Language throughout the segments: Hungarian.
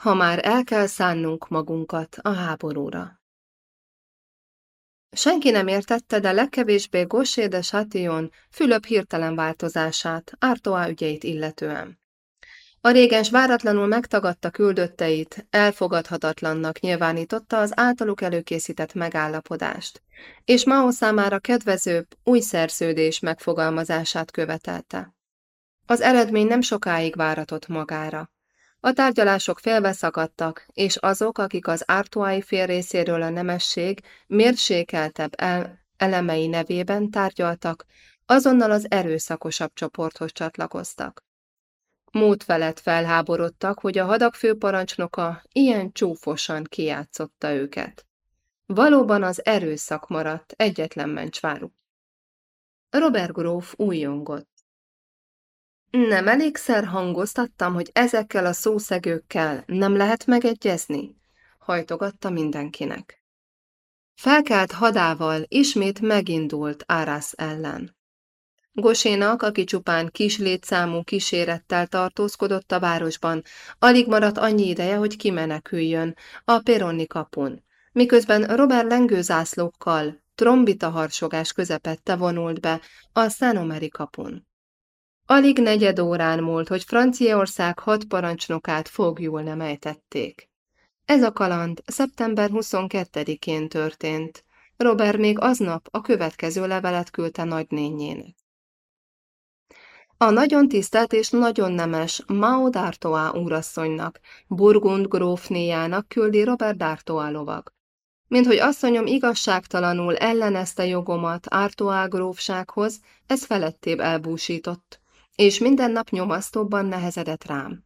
ha már el kell szánnunk magunkat a háborúra. Senki nem értette, de legkevésbé Gaucher de Chatillon Fülöp hirtelen változását, Artois ügyeit illetően. A régens váratlanul megtagadta küldötteit, elfogadhatatlannak nyilvánította az általuk előkészített megállapodást, és Mao számára kedvezőbb, új szerződés megfogalmazását követelte. Az eredmény nem sokáig váratott magára. A tárgyalások félbeszakadtak, és azok, akik az ártuái fél részéről a nemesség mérsékeltebb el elemei nevében tárgyaltak, azonnal az erőszakosabb csoporthoz csatlakoztak. Mód felett felháborodtak, hogy a hadak főparancsnoka ilyen csúfosan kijátszotta őket. Valóban az erőszak maradt egyetlen mencsváruk. Robert gróf újongott. Nem elégszer hangoztattam, hogy ezekkel a szószegőkkel nem lehet megegyezni? Hajtogatta mindenkinek. Felkelt hadával ismét megindult Árász ellen. Gosénak, aki csupán kis létszámú kísérettel tartózkodott a városban, alig maradt annyi ideje, hogy kimeneküljön a Peronni kapun, miközben Robert lengőzászlókkal, trombita harsogás közepette vonult be a Szenomeri kapun. Alig negyed órán múlt, hogy Franciaország hat parancsnokát fogjul nem ejtették. Ez a kaland szeptember 22-én történt. Robert még aznap a következő levelet küldte nagynényének. A nagyon tisztelt és nagyon nemes Mao d'Artois úrasszonynak, Burgund grófnéjának küldi Robert d'Artois lovag. Mint hogy asszonyom igazságtalanul ellenezte jogomat Artois grófsághoz, ez felettébb elbúsított, és minden nap nyomasztóbban nehezedett rám.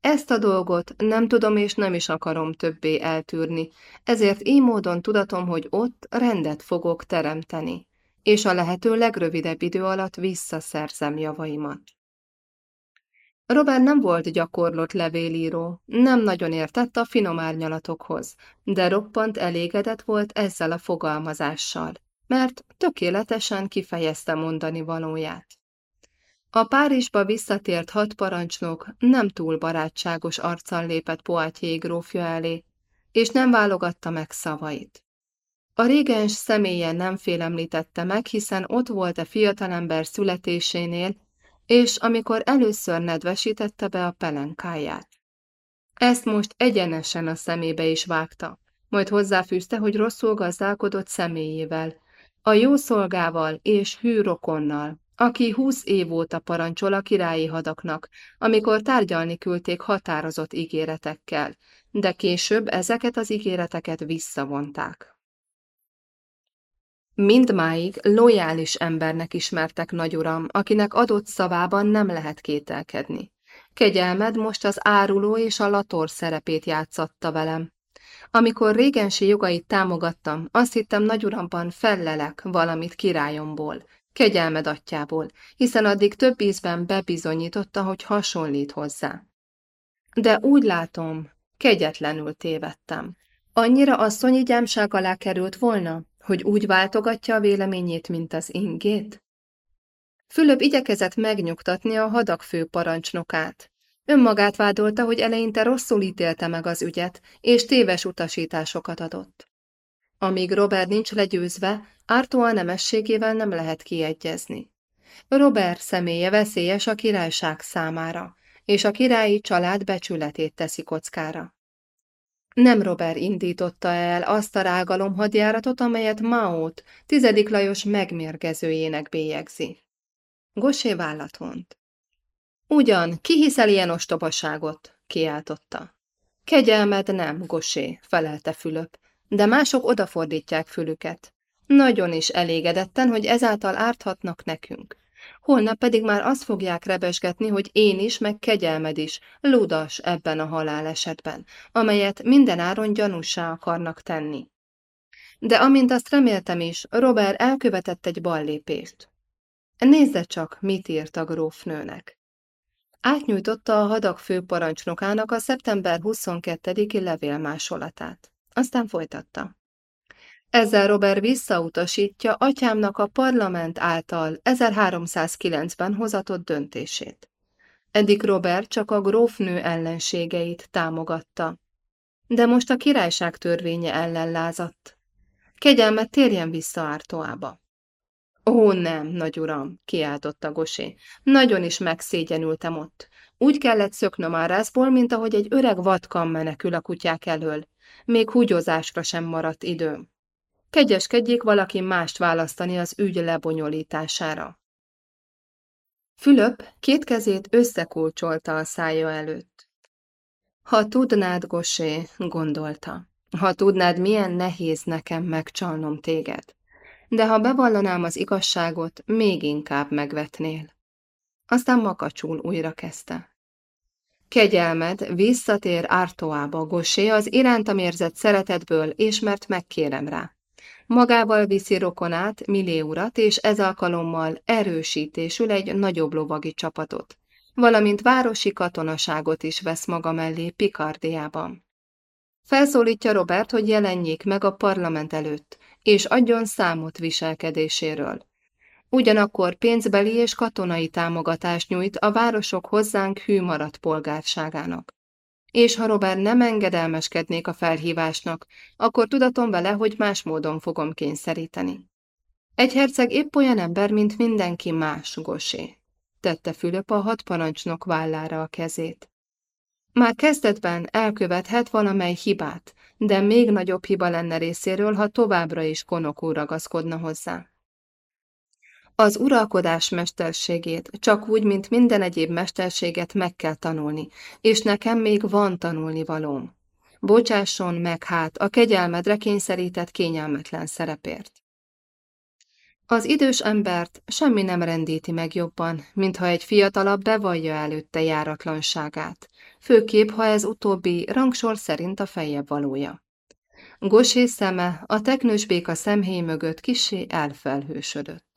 Ezt a dolgot nem tudom és nem is akarom többé eltűrni, ezért így módon tudatom, hogy ott rendet fogok teremteni és a lehető legrövidebb idő alatt visszaszerzem javaimat. Robert nem volt gyakorlott levélíró, nem nagyon értett a finom árnyalatokhoz, de roppant elégedett volt ezzel a fogalmazással, mert tökéletesen kifejezte mondani valóját. A Párizsba visszatért hat parancsnok nem túl barátságos arccal lépett Poitiers grófja elé, és nem válogatta meg szavait. A régens személye nem félemlítette meg, hiszen ott volt a fiatalember születésénél, és amikor először nedvesítette be a pelenkáját. Ezt most egyenesen a szemébe is vágta, majd hozzáfűzte, hogy rosszul gazdálkodott személyével, a jó szolgával és hű rokonnal, aki húsz év óta parancsol a királyi hadaknak, amikor tárgyalni küldték határozott ígéretekkel, de később ezeket az ígéreteket visszavonták. Mindmáig lojális embernek ismertek nagyuram, akinek adott szavában nem lehet kételkedni. Kegyelmed most az áruló és a lator szerepét játszatta velem. Amikor régensi jogait támogattam, azt hittem nagyuramban fellelek valamit királyomból, kegyelmed atyából, hiszen addig több ízben bebizonyította, hogy hasonlít hozzá. De úgy látom, kegyetlenül tévedtem. Annyira asszonyi gyámság alá került volna, hogy úgy váltogatja a véleményét, mint az ingét? Fülöp igyekezett megnyugtatni a hadak fő parancsnokát. Önmagát vádolta, hogy eleinte rosszul ítélte meg az ügyet, és téves utasításokat adott. Amíg Robert nincs legyőzve, Artois nemességével nem lehet kiegyezni. Robert személye veszélyes a királyság számára, és a királyi család becsületét teszi kockára. Nem Robert indította el azt a rágalom hadjáratot, amelyet Maót, tizedik Lajos megmérgezőjének bélyegzi. Gosé vállat vont. Ugyan, ki hiszel ilyen ostobaságot? kiáltotta. Kegyelmed nem, Gosé, felelte Fülöp, de mások odafordítják fülüket. Nagyon is elégedetten, hogy ezáltal árthatnak nekünk. Holnap pedig már azt fogják rebesgetni, hogy én is, meg kegyelmed is, ludas ebben a halálesetben, amelyet minden áron gyanúsá akarnak tenni. De amint azt reméltem is, Robert elkövetett egy ballépést. Nézze csak, mit írt a grófnőnek. Átnyújtotta a hadak főparancsnokának a szeptember 22-i levélmásolatát. Aztán folytatta. Ezzel Robert visszautasítja atyámnak a parlament által 1309-ben hozatott döntését. Eddig Robert csak a grófnő ellenségeit támogatta. De most a királyság törvénye ellen lázadt. Kegyelmet térjen vissza Ártoába. Ó, nem, nagy uram, kiáltotta Gosé. Nagyon is megszégyenültem ott. Úgy kellett szöknöm a rázból, mint ahogy egy öreg vadkan menekül a kutyák elől. Még húgyozásra sem maradt időm. Kegyeskedjék valaki mást választani az ügy lebonyolítására. Fülöp két kezét összekulcsolta a szája előtt. Ha tudnád, Gosé, gondolta, ha tudnád, milyen nehéz nekem megcsalnom téged, de ha bevallanám az igazságot, még inkább megvetnél. Aztán makacsul újra kezdte. Kegyelmed visszatér Ártoába, Gosé, az irántam érzett szeretetből, és mert megkérem rá. Magával viszi rokonát, Millé urat, és ez alkalommal erősítésül egy nagyobb lovagi csapatot, valamint városi katonaságot is vesz maga mellé Pikardiában. Felszólítja Robert, hogy jelenjék meg a parlament előtt, és adjon számot viselkedéséről. Ugyanakkor pénzbeli és katonai támogatást nyújt a városok hozzánk hű maradt polgárságának és ha Robert nem engedelmeskednék a felhívásnak, akkor tudatom vele, hogy más módon fogom kényszeríteni. Egy herceg épp olyan ember, mint mindenki más, Gosé, tette Fülöp a hat parancsnok vállára a kezét. Már kezdetben elkövethet valamely hibát, de még nagyobb hiba lenne részéről, ha továbbra is konokul ragaszkodna hozzá. Az uralkodás mesterségét csak úgy, mint minden egyéb mesterséget meg kell tanulni, és nekem még van tanulni valóm. Bocsásson meg hát a kegyelmedre kényszerített kényelmetlen szerepért. Az idős embert semmi nem rendíti meg jobban, mintha egy fiatalabb bevallja előtte járatlanságát, főképp, ha ez utóbbi rangsor szerint a fejebb valója. Gosé szeme a teknős béka szemhéj mögött kisé elfelhősödött.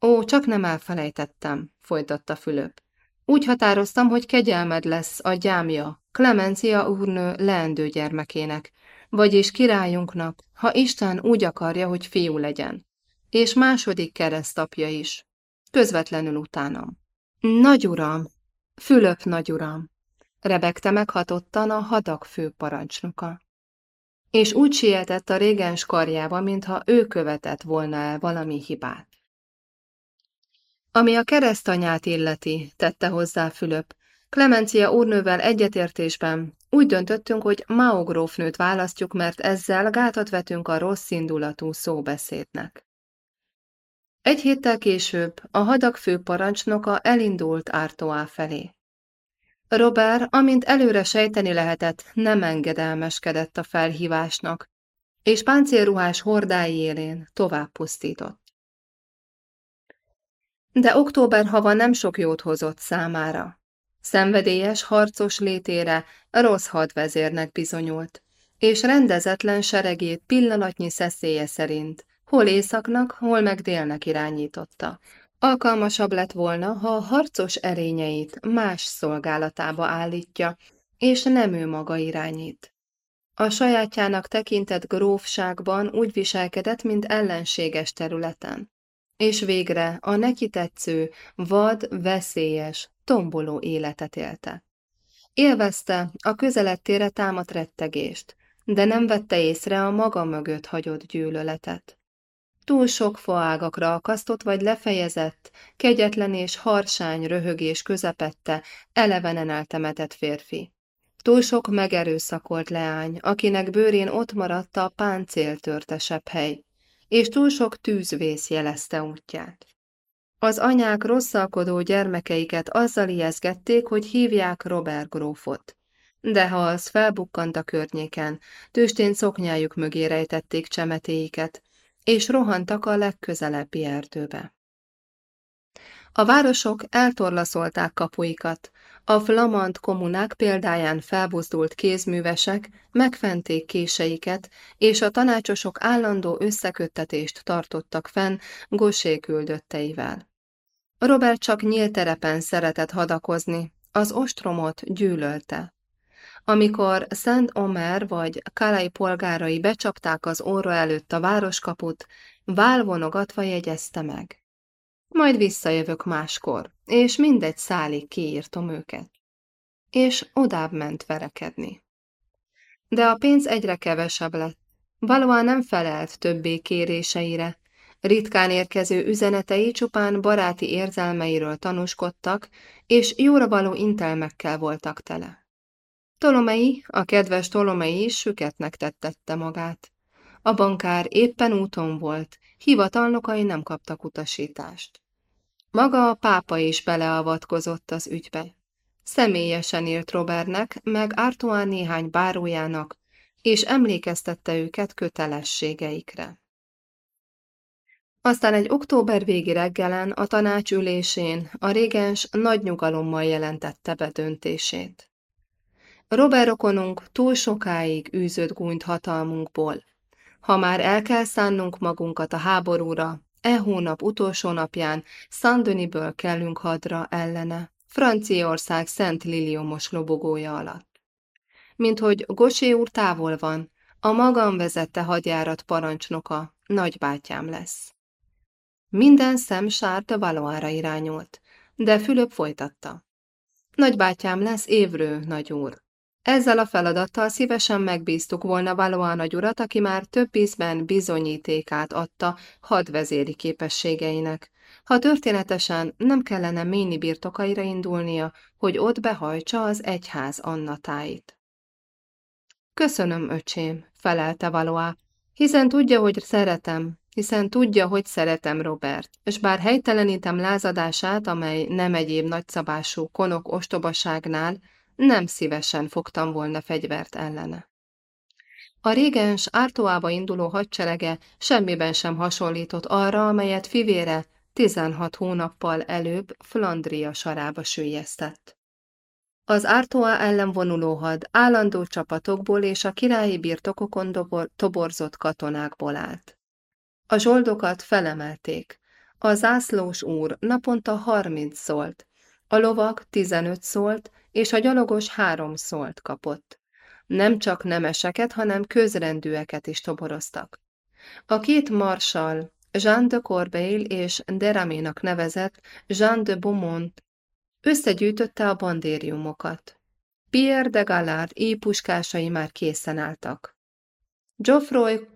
Ó, csak nem elfelejtettem, folytatta Fülöp. Úgy határoztam, hogy kegyelmed lesz a gyámja, Klemencia úrnő leendő gyermekének, vagyis királyunknak, ha Isten úgy akarja, hogy fiú legyen. És második keresztapja is, közvetlenül utánam. Nagy uram, Fülöp nagy uram, rebegte meghatottan a hadak főparancsnoka. És úgy sietett a régens karjába, mintha ő követett volna el valami hibát. Ami a keresztanyát illeti, tette hozzá Fülöp, Klemencia úrnővel egyetértésben úgy döntöttünk, hogy Mao választjuk, mert ezzel gátat vetünk a rossz indulatú szóbeszédnek. Egy héttel később a hadak főparancsnoka elindult Ártoá felé. Robert, amint előre sejteni lehetett, nem engedelmeskedett a felhívásnak, és páncélruhás hordái élén tovább pusztított. De október hava nem sok jót hozott számára. Szenvedélyes, harcos létére rossz hadvezérnek bizonyult, és rendezetlen seregét pillanatnyi szeszélye szerint hol északnak, hol meg délnek irányította. Alkalmasabb lett volna, ha a harcos erényeit más szolgálatába állítja, és nem ő maga irányít. A sajátjának tekintett grófságban úgy viselkedett, mint ellenséges területen és végre a neki tetsző, vad, veszélyes, tomboló életet élte. Élvezte a közelettére támadt rettegést, de nem vette észre a maga mögött hagyott gyűlöletet. Túl sok faágakra akasztott vagy lefejezett, kegyetlen és harsány röhögés közepette, elevenen eltemetett férfi. Túl sok megerőszakolt leány, akinek bőrén ott maradt a páncéltörtesebb hely, és túl sok tűzvész jelezte útját. Az anyák rosszalkodó gyermekeiket azzal ijeszgették, hogy hívják Robert grófot. De ha az felbukkant a környéken, tőstén szoknyájuk mögé rejtették csemetéiket, és rohantak a legközelebbi erdőbe. A városok eltorlaszolták kapuikat, a flamand kommunák példáján felbuzdult kézművesek megfenték késeiket, és a tanácsosok állandó összeköttetést tartottak fenn Gosé küldötteivel. Robert csak nyílt terepen szeretett hadakozni, az ostromot gyűlölte. Amikor Szent Omer vagy Kalai polgárai becsapták az óra előtt a városkaput, válvonogatva jegyezte meg. Majd visszajövök máskor, és mindegy szálig kiírtom őket. És odább ment verekedni. De a pénz egyre kevesebb lett. Valóan nem felelt többé kéréseire. Ritkán érkező üzenetei csupán baráti érzelmeiről tanúskodtak, és jóra való intelmekkel voltak tele. Tolomei, a kedves Tolomei is süketnek tettette magát. A bankár éppen úton volt, hivatalnokai nem kaptak utasítást. Maga a pápa is beleavatkozott az ügybe. Személyesen írt Robertnek, meg Artois néhány bárójának, és emlékeztette őket kötelességeikre. Aztán egy október végi reggelen a tanács ülésén a régens nagy nyugalommal jelentette be döntését. Robert okonunk túl sokáig űzött gúnyt hatalmunkból. Ha már el kell szánnunk magunkat a háborúra, e hónap utolsó napján Szandöniből kellünk hadra ellene, Franciaország Szent Liliomos lobogója alatt. Mint hogy Gosé úr távol van, a magam vezette hadjárat parancsnoka, nagybátyám lesz. Minden szem sárt Valoára irányult, de Fülöp folytatta. Nagybátyám lesz évrő, nagyúr. Ezzel a feladattal szívesen megbíztuk volna Valois nagyurat, aki már több ízben bizonyítékát adta hadvezéri képességeinek. Ha történetesen nem kellene Méni birtokaira indulnia, hogy ott behajtsa az egyház annatáit. Köszönöm, öcsém, felelte Valois, hiszen tudja, hogy szeretem, hiszen tudja, hogy szeretem Robert, és bár helytelenítem lázadását, amely nem egyéb nagyszabású konok ostobaságnál, nem szívesen fogtam volna fegyvert ellene. A régens Ártóába induló hadserege semmiben sem hasonlított arra, amelyet fivére 16 hónappal előbb Flandria sarába sűjesztett. Az Ártóá ellen vonuló had állandó csapatokból és a királyi birtokokon dobor, toborzott katonákból állt. A zsoldokat felemelték. A zászlós úr naponta harminc szólt, a lovak tizenöt szólt, és a gyalogos három szólt kapott. Nem csak nemeseket, hanem közrendűeket is toboroztak. A két marsal, Jean de Corbeil és Deraménak nevezett Jean de Beaumont összegyűjtötte a bandériumokat. Pierre de Gallard épuskásai már készen álltak. Geoffroy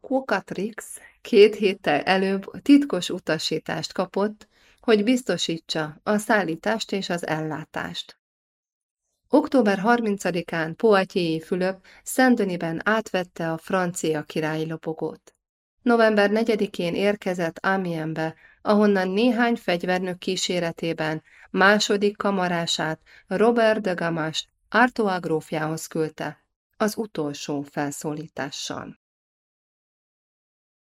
Quocatrix két héttel előbb titkos utasítást kapott, hogy biztosítsa a szállítást és az ellátást. Október 30-án Poitiers Fülöp Szentdöniben átvette a francia királyi lopogót. November 4-én érkezett Amienbe, ahonnan néhány fegyvernök kíséretében második kamarását Robert de Gamast Artois grófjához küldte, az utolsó felszólítással.